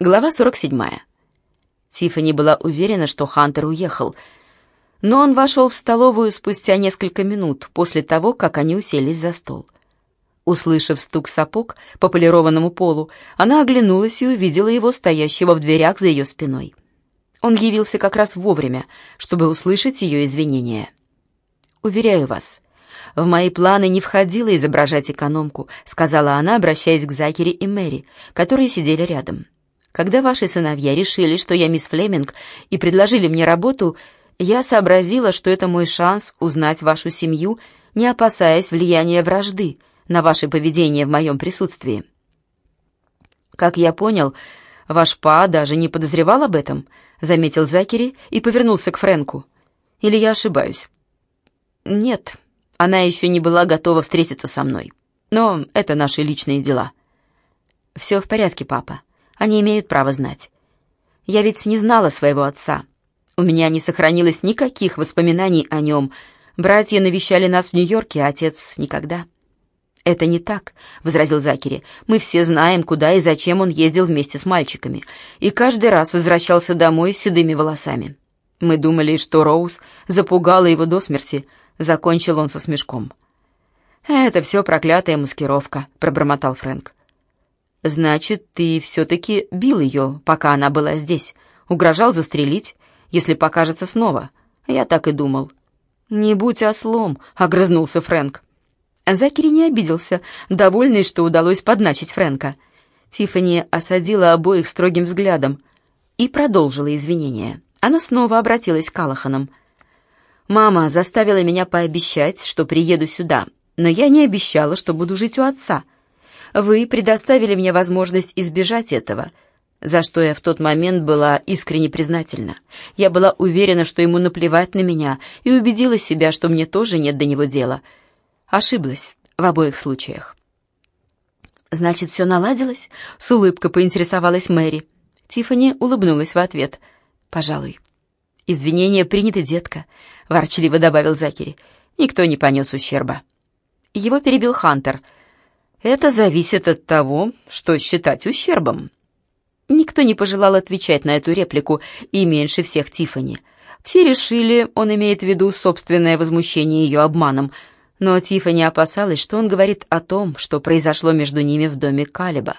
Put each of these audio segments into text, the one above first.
Глава 47. Тиффани была уверена, что Хантер уехал, но он вошел в столовую спустя несколько минут после того, как они уселись за стол. Услышав стук сапог по полированному полу, она оглянулась и увидела его стоящего в дверях за ее спиной. Он явился как раз вовремя, чтобы услышать ее извинения. «Уверяю вас, в мои планы не входило изображать экономку», сказала она, обращаясь к Закере и Мэри, которые сидели рядом. Когда ваши сыновья решили, что я мисс Флеминг, и предложили мне работу, я сообразила, что это мой шанс узнать вашу семью, не опасаясь влияния вражды на ваше поведение в моем присутствии. Как я понял, ваш па даже не подозревал об этом, заметил Закери и повернулся к Фрэнку. Или я ошибаюсь? Нет, она еще не была готова встретиться со мной. Но это наши личные дела. Все в порядке, папа. Они имеют право знать. Я ведь не знала своего отца. У меня не сохранилось никаких воспоминаний о нем. Братья навещали нас в Нью-Йорке, а отец никогда. «Это не так», — возразил Закери. «Мы все знаем, куда и зачем он ездил вместе с мальчиками, и каждый раз возвращался домой с седыми волосами. Мы думали, что Роуз запугала его до смерти», — закончил он со смешком. «Это все проклятая маскировка», — пробормотал Фрэнк. «Значит, ты все-таки бил ее, пока она была здесь. Угрожал застрелить, если покажется снова. Я так и думал». «Не будь ослом», — огрызнулся Фрэнк. Закери не обиделся, довольный, что удалось подначить Фрэнка. Тиффани осадила обоих строгим взглядом и продолжила извинения. Она снова обратилась к Калаханам. «Мама заставила меня пообещать, что приеду сюда, но я не обещала, что буду жить у отца. Вы предоставили мне возможность избежать этого, за что я в тот момент была искренне признательна. Я была уверена, что ему наплевать на меня, и убедила себя, что мне тоже нет до него дела. Ошиблась в обоих случаях. «Значит, все наладилось?» — с улыбкой поинтересовалась Мэри. Тиффани улыбнулась в ответ. «Пожалуй». «Извинения приняты, детка», — ворчливо добавил Закери. «Никто не понес ущерба». Его перебил Хантер — это зависит от того, что считать ущербом. Никто не пожелал отвечать на эту реплику, и меньше всех Тифани. Все решили, он имеет в виду собственное возмущение ее обманом, но Тифани опасалась, что он говорит о том, что произошло между ними в доме Калиба,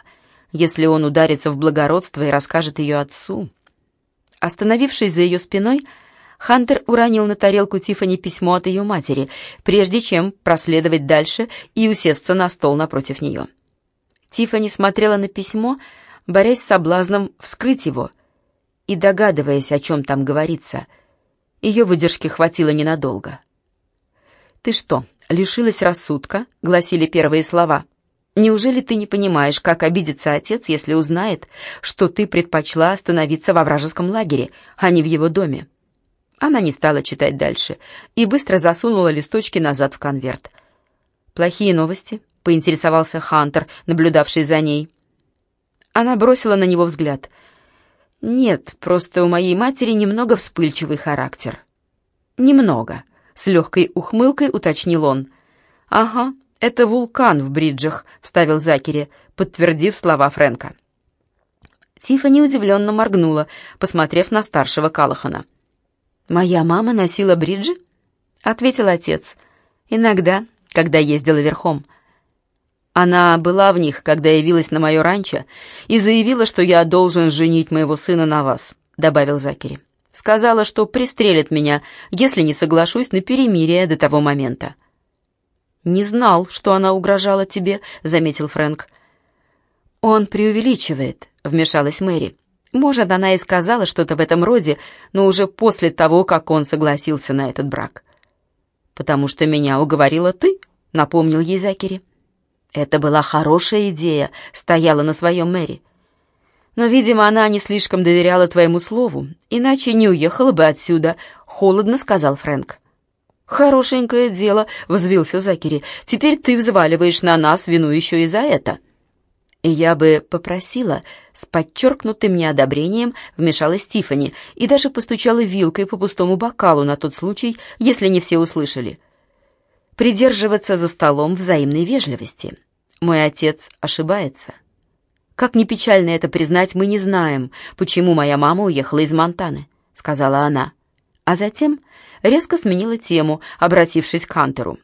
если он ударится в благородство и расскажет ее отцу. Остановившись за ее спиной, Хантер уронил на тарелку Тифани письмо от ее матери, прежде чем проследовать дальше и усесться на стол напротив нее. Тифани смотрела на письмо, борясь с соблазном вскрыть его и догадываясь, о чем там говорится. Ее выдержки хватило ненадолго. «Ты что, лишилась рассудка?» — гласили первые слова. «Неужели ты не понимаешь, как обидится отец, если узнает, что ты предпочла остановиться во вражеском лагере, а не в его доме?» Она не стала читать дальше и быстро засунула листочки назад в конверт. «Плохие новости?» — поинтересовался Хантер, наблюдавший за ней. Она бросила на него взгляд. «Нет, просто у моей матери немного вспыльчивый характер». «Немного», — с легкой ухмылкой уточнил он. «Ага, это вулкан в бриджах», — вставил Закери, подтвердив слова Фрэнка. Тиффани удивленно моргнула, посмотрев на старшего Калахана. «Моя мама носила бриджи?» — ответил отец. «Иногда, когда ездила верхом. Она была в них, когда явилась на мое ранчо, и заявила, что я должен женить моего сына на вас», — добавил Закери. «Сказала, что пристрелит меня, если не соглашусь на перемирие до того момента». «Не знал, что она угрожала тебе», — заметил Фрэнк. «Он преувеличивает», — вмешалась Мэри. Может, она и сказала что-то в этом роде, но уже после того, как он согласился на этот брак. «Потому что меня уговорила ты», — напомнил ей Закери. «Это была хорошая идея», — стояла на своем Мэри. «Но, видимо, она не слишком доверяла твоему слову, иначе не уехала бы отсюда», — холодно сказал Фрэнк. «Хорошенькое дело», — взвился Закери. «Теперь ты взваливаешь на нас вину еще и за это». И я бы попросила, с подчеркнутым неодобрением вмешалась Тифани и даже постучала вилкой по пустому бокалу на тот случай, если не все услышали. Придерживаться за столом взаимной вежливости. Мой отец ошибается. Как ни печально это признать, мы не знаем, почему моя мама уехала из Монтаны», — сказала она. А затем резко сменила тему, обратившись к Хантеру.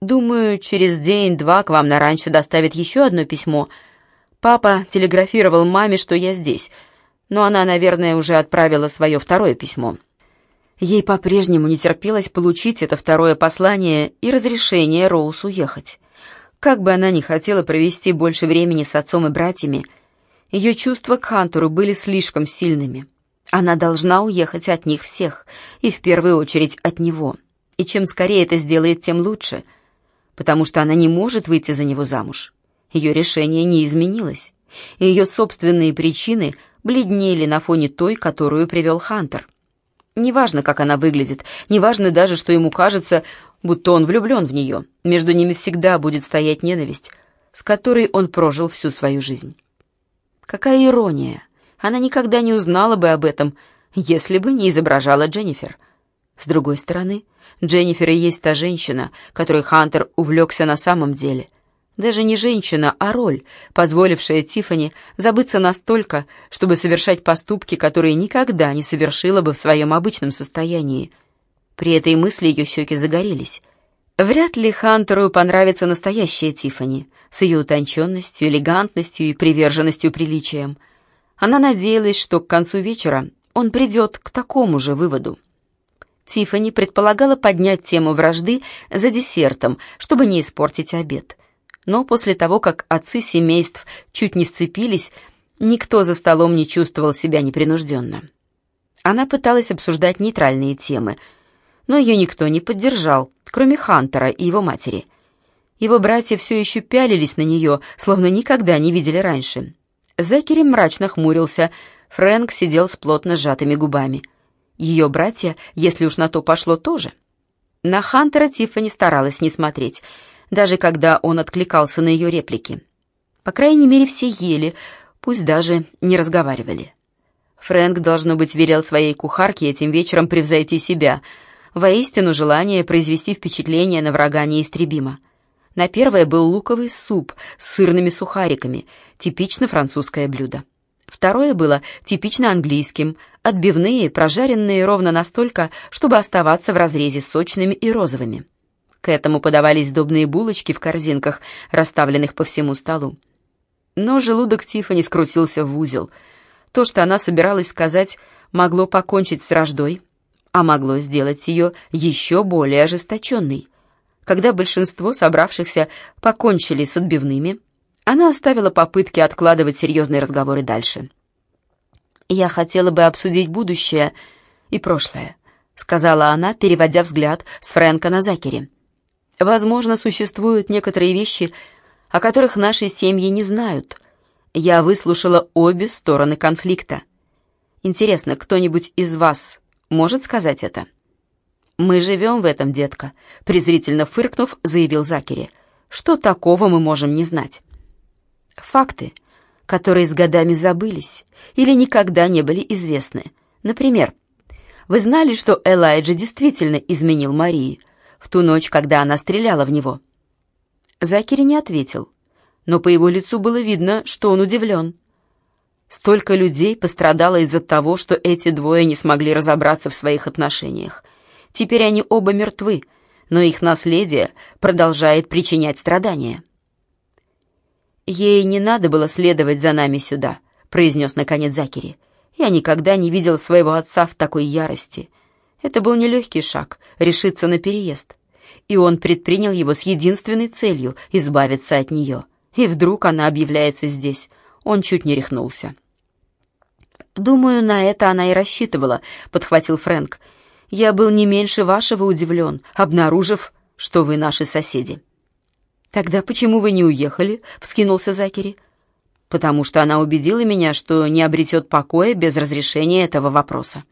«Думаю, через день-два к вам на ранчо доставят еще одно письмо. Папа телеграфировал маме, что я здесь, но она, наверное, уже отправила свое второе письмо». Ей по-прежнему не терпелось получить это второе послание и разрешение Роуз уехать. Как бы она ни хотела провести больше времени с отцом и братьями, ее чувства к Хантеру были слишком сильными. Она должна уехать от них всех, и в первую очередь от него. И чем скорее это сделает, тем лучше, потому что она не может выйти за него замуж. Ее решение не изменилось, и ее собственные причины бледнели на фоне той, которую привел Хантер. Неважно, как она выглядит, неважно даже, что ему кажется, будто он влюблен в нее. Между ними всегда будет стоять ненависть, с которой он прожил всю свою жизнь. Какая ирония! Она никогда не узнала бы об этом, если бы не изображала Дженнифер. С другой стороны, Дженнифер и есть та женщина, которой Хантер увлекся на самом деле. Даже не женщина, а роль, позволившая Тифани забыться настолько, чтобы совершать поступки, которые никогда не совершила бы в своем обычном состоянии. При этой мысли ее щеки загорелись. Вряд ли Хантеру понравится настоящая Тифани с ее утонченностью, элегантностью и приверженностью приличиям. Она надеялась, что к концу вечера он придет к такому же выводу. Тиффани предполагала поднять тему вражды за десертом, чтобы не испортить обед. Но после того, как отцы семейств чуть не сцепились, никто за столом не чувствовал себя непринужденно. Она пыталась обсуждать нейтральные темы, но ее никто не поддержал, кроме Хантера и его матери. Его братья все еще пялились на нее, словно никогда не видели раньше. Закери мрачно хмурился, Фрэнк сидел с плотно сжатыми губами. Ее братья, если уж на то пошло, тоже. На Хантера Тиффани старалась не смотреть, даже когда он откликался на ее реплики. По крайней мере, все ели, пусть даже не разговаривали. Фрэнк, должно быть, верил своей кухарке этим вечером превзойти себя. Воистину, желание произвести впечатление на врага неистребимо. На первое был луковый суп с сырными сухариками, типично французское блюдо. Второе было типично английским, отбивные, прожаренные ровно настолько, чтобы оставаться в разрезе сочными и розовыми. К этому подавались сдобные булочки в корзинках, расставленных по всему столу. Но желудок Тиффани скрутился в узел. То, что она собиралась сказать, могло покончить с враждой, а могло сделать ее еще более ожесточенной. Когда большинство собравшихся покончили с отбивными, она оставила попытки откладывать серьезные разговоры дальше. «Я хотела бы обсудить будущее и прошлое», — сказала она, переводя взгляд с Фрэнка на Закери. «Возможно, существуют некоторые вещи, о которых наши семьи не знают. Я выслушала обе стороны конфликта. Интересно, кто-нибудь из вас может сказать это?» «Мы живем в этом, детка», — презрительно фыркнув, заявил Закери. «Что такого мы можем не знать?» «Факты, которые с годами забылись или никогда не были известны. Например, вы знали, что Элайджа действительно изменил Марии в ту ночь, когда она стреляла в него?» Закери не ответил, но по его лицу было видно, что он удивлен. Столько людей пострадало из-за того, что эти двое не смогли разобраться в своих отношениях — Теперь они оба мертвы, но их наследие продолжает причинять страдания. «Ей не надо было следовать за нами сюда», — произнес наконец Закери. «Я никогда не видел своего отца в такой ярости. Это был нелегкий шаг — решиться на переезд. И он предпринял его с единственной целью — избавиться от нее. И вдруг она объявляется здесь. Он чуть не рехнулся». «Думаю, на это она и рассчитывала», — подхватил Фрэнк я был не меньше вашего удивлен, обнаружив, что вы наши соседи». «Тогда почему вы не уехали?» — вскинулся Закери. «Потому что она убедила меня, что не обретет покоя без разрешения этого вопроса».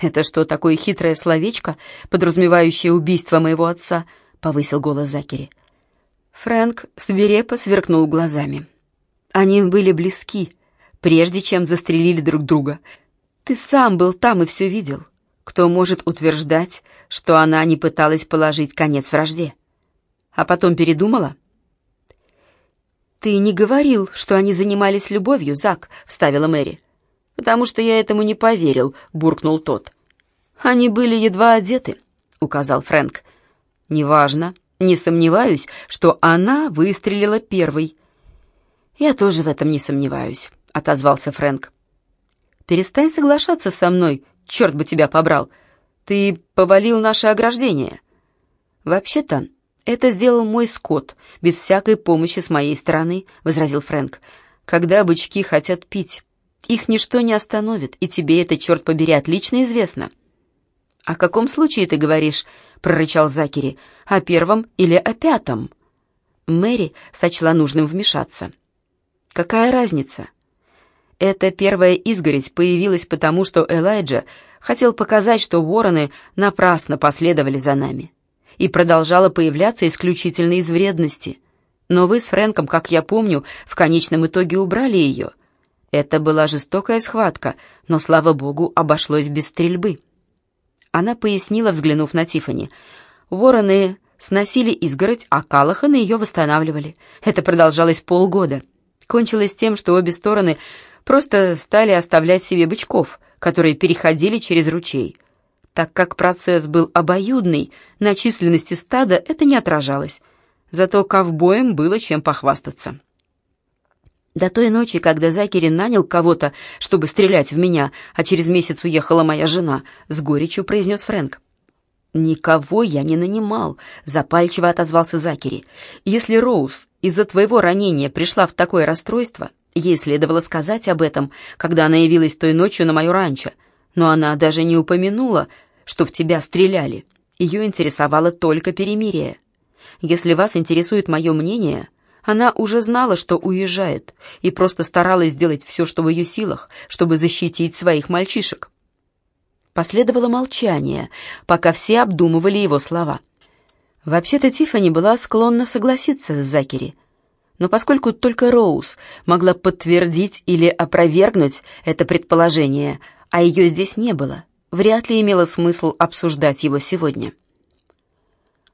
«Это что, такое хитрое словечко, подразумевающее убийство моего отца?» — повысил голос Закери. Фрэнк свирепо сверкнул глазами. Они были близки, прежде чем застрелили друг друга. Ты сам был там и все видел. Кто может утверждать, что она не пыталась положить конец вражде? А потом передумала? «Ты не говорил, что они занимались любовью, Зак», — вставила Мэри. «Потому что я этому не поверил», — буркнул тот. «Они были едва одеты», — указал Фрэнк. «Неважно. Не сомневаюсь, что она выстрелила первой». «Я тоже в этом не сомневаюсь», — отозвался Фрэнк. «Перестань соглашаться со мной, черт бы тебя побрал. Ты повалил наше ограждение». «Вообще-то, это сделал мой скот, без всякой помощи с моей стороны», — возразил Фрэнк. «Когда бычки хотят пить, их ничто не остановит, и тебе это, черт побери, отлично известно». «О каком случае ты говоришь?» — прорычал Закери. «О первом или о пятом?» Мэри сочла нужным вмешаться. «Какая разница?» Эта первая изгородь появилась потому, что Элайджа хотел показать, что вороны напрасно последовали за нами и продолжала появляться исключительно из вредности. Но вы с Фрэнком, как я помню, в конечном итоге убрали ее. Это была жестокая схватка, но, слава богу, обошлось без стрельбы. Она пояснила, взглянув на Тифани. Вороны сносили изгородь, а Калаханы ее восстанавливали. Это продолжалось полгода. Кончилось тем, что обе стороны просто стали оставлять себе бычков, которые переходили через ручей. Так как процесс был обоюдный, на численности стада это не отражалось. Зато ковбоям было чем похвастаться. До той ночи, когда Закери нанял кого-то, чтобы стрелять в меня, а через месяц уехала моя жена, с горечью произнес Фрэнк. «Никого я не нанимал», — запальчиво отозвался Закери. «Если Роуз из-за твоего ранения пришла в такое расстройство, ей следовало сказать об этом, когда она явилась той ночью на мое ранчо, но она даже не упомянула, что в тебя стреляли. Ее интересовало только перемирие. Если вас интересует мое мнение, она уже знала, что уезжает, и просто старалась сделать все, что в ее силах, чтобы защитить своих мальчишек. Последовало молчание, пока все обдумывали его слова. Вообще-то Тиффани была склонна согласиться с Закери, но поскольку только Роуз могла подтвердить или опровергнуть это предположение, а ее здесь не было, вряд ли имело смысл обсуждать его сегодня.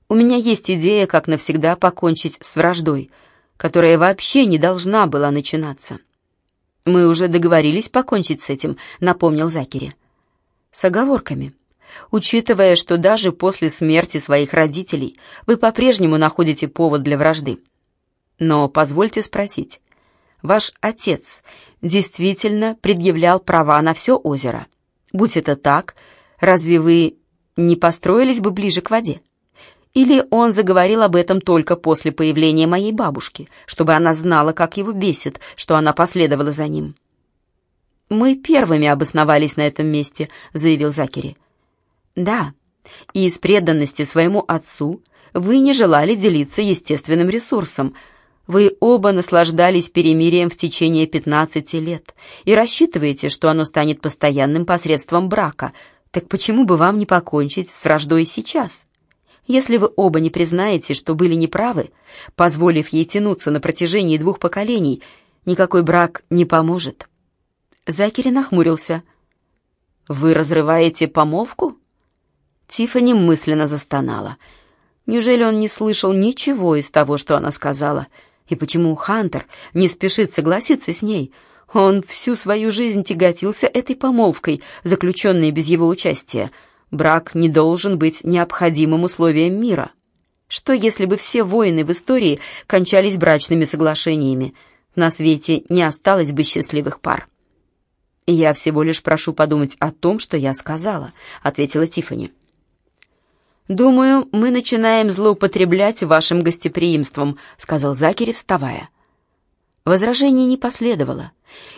У меня есть идея, как навсегда покончить с враждой, которая вообще не должна была начинаться. Мы уже договорились покончить с этим, напомнил Закери. С оговорками. Учитывая, что даже после смерти своих родителей вы по-прежнему находите повод для вражды. Но позвольте спросить, ваш отец действительно предъявлял права на все озеро? Будь это так, разве вы не построились бы ближе к воде? Или он заговорил об этом только после появления моей бабушки, чтобы она знала, как его бесит, что она последовала за ним? «Мы первыми обосновались на этом месте», — заявил Закери. «Да, и из преданности своему отцу вы не желали делиться естественным ресурсом, вы оба наслаждались перемирием в течение 15 лет и рассчитываете, что оно станет постоянным посредством брака. Так почему бы вам не покончить с враждой сейчас? Если вы оба не признаете, что были неправы, позволив ей тянуться на протяжении двух поколений, никакой брак не поможет. Закери нахмурился. «Вы разрываете помолвку?» Тиффани мысленно застонала. Неужели он не слышал ничего из того, что она сказала? — и почему Хантер не спешит согласиться с ней? Он всю свою жизнь тяготился этой помолвкой, заключенной без его участия. Брак не должен быть необходимым условием мира. Что если бы все войны в истории кончались брачными соглашениями? На свете не осталось бы счастливых пар. «Я всего лишь прошу подумать о том, что я сказала», — ответила Тиффани. «Думаю, мы начинаем злоупотреблять вашим гостеприимством», — сказал Закери, вставая. Возражений не последовало,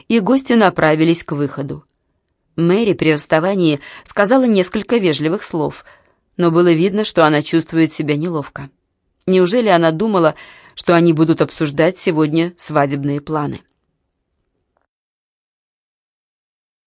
и гости направились к выходу. Мэри при расставании сказала несколько вежливых слов, но было видно, что она чувствует себя неловко. Неужели она думала, что они будут обсуждать сегодня свадебные планы?